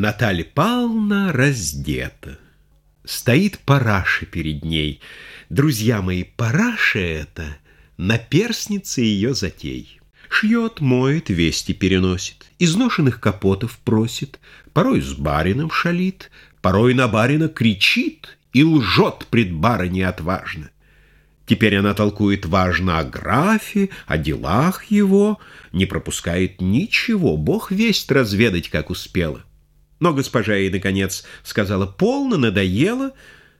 Наталья Павловна раздета. Стоит параша перед ней. Друзья мои, параша это наперсница ее затей. Шьет, моет, вести переносит, изношенных капотов просит, порой с барином шалит, порой на барина кричит и лжет пред барыней отважно. Теперь она толкует важно о графе, о делах его, не пропускает ничего, бог весть разведать, как успела. Но госпожа ей, наконец, сказала «полно, надоело»,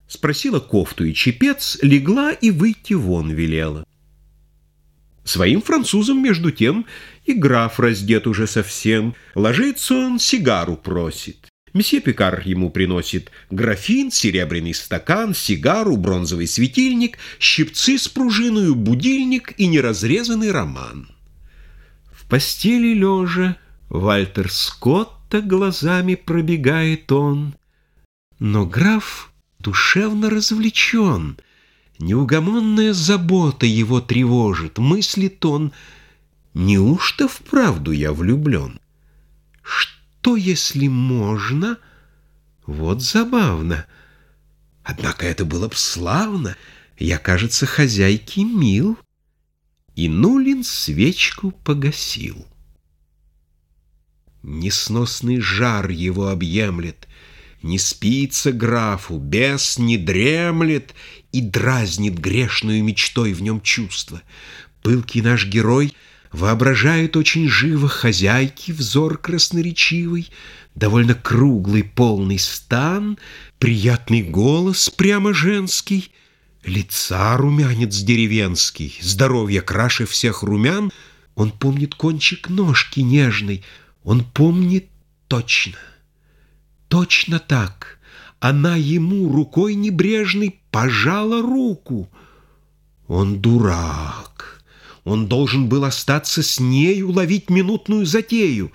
спросила кофту и чепец, легла и выйти вон велела. Своим французам, между тем, и граф раздет уже совсем. Ложится он, сигару просит. Месье Пикар ему приносит графин, серебряный стакан, сигару, бронзовый светильник, щипцы с пружиною, будильник и неразрезанный роман. В постели лежа Вальтер Скотт будто глазами пробегает он. Но граф душевно развлечен, Неугомонная забота его тревожит, Мыслит он, неужто вправду я влюблен? Что, если можно? Вот забавно. Однако это было б славно, Я, кажется, хозяйке мил. И Нулин свечку погасил. Несносный жар его объемлет, Не спится графу, бес не дремлет И дразнит грешную мечтой в нем чувство. Пылкий наш герой воображает очень живо Хозяйки взор красноречивый, Довольно круглый полный стан, Приятный голос прямо женский, Лица румянец деревенский, Здоровье краше всех румян, Он помнит кончик ножки нежной, он помнит точно, точно так. Она ему рукой небрежной пожала руку. Он дурак. Он должен был остаться с нею, ловить минутную затею.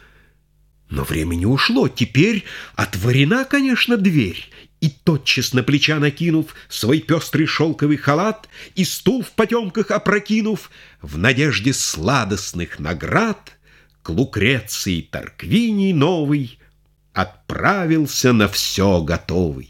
Но времени ушло. Теперь отворена, конечно, дверь. И тотчас на плеча накинув Свой пестрый шелковый халат И стул в потемках опрокинув, В надежде сладостных наград — к Лукреции Тарквини новый Отправился на все готовый.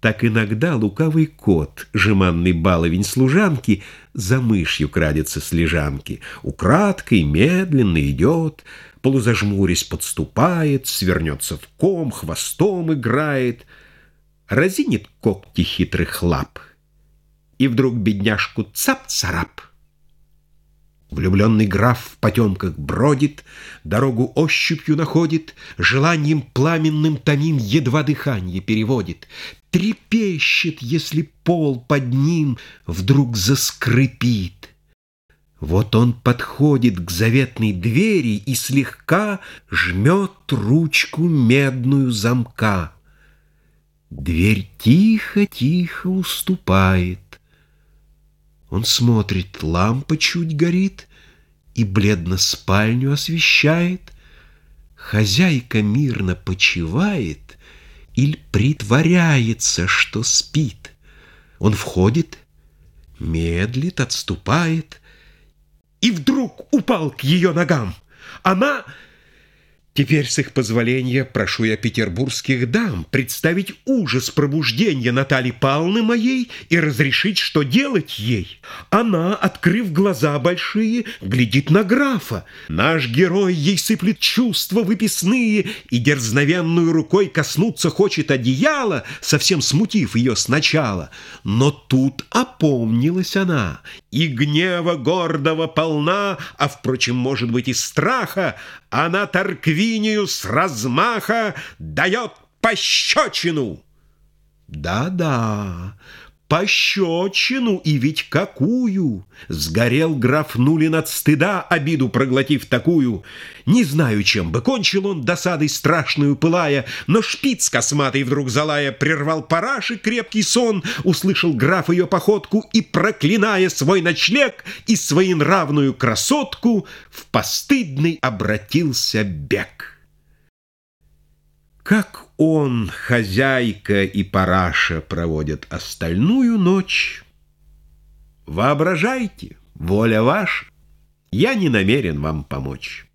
Так иногда лукавый кот, жеманный баловень служанки, За мышью крадется с лежанки, Украдкой медленно идет, Полузажмурясь подступает, Свернется в ком, хвостом играет, Разинет когти хитрых лап, И вдруг бедняжку цап-царап — Влюбленный граф в потемках бродит, Дорогу ощупью находит, Желанием пламенным томим Едва дыхание переводит. Трепещет, если пол под ним Вдруг заскрипит. Вот он подходит к заветной двери И слегка жмет ручку медную замка. Дверь тихо-тихо уступает. Он смотрит, лампа чуть горит И бледно спальню освещает. Хозяйка мирно почивает Или притворяется, что спит. Он входит, медлит, отступает И вдруг упал к ее ногам. Она Теперь, с их позволения, прошу я петербургских дам представить ужас пробуждения Натальи Павловны моей и разрешить, что делать ей. Она, открыв глаза большие, глядит на графа. Наш герой ей сыплет чувства выписные и дерзновенную рукой коснуться хочет одеяла, совсем смутив ее сначала. Но тут опомнилась она, и гнева гордого полна, а, впрочем, может быть, и страха, она Тарквинию с размаха дает пощечину. Да-да, пощечину, и ведь какую! Сгорел граф Нулин от стыда, обиду проглотив такую. Не знаю, чем бы кончил он, досадой страшную пылая, но шпиц косматый вдруг залая прервал параши крепкий сон, услышал граф ее походку и, проклиная свой ночлег и своенравную красотку, в постыдный обратился бег. Как он, хозяйка и параша проводят остальную ночь, воображайте, воля ваша, я не намерен вам помочь.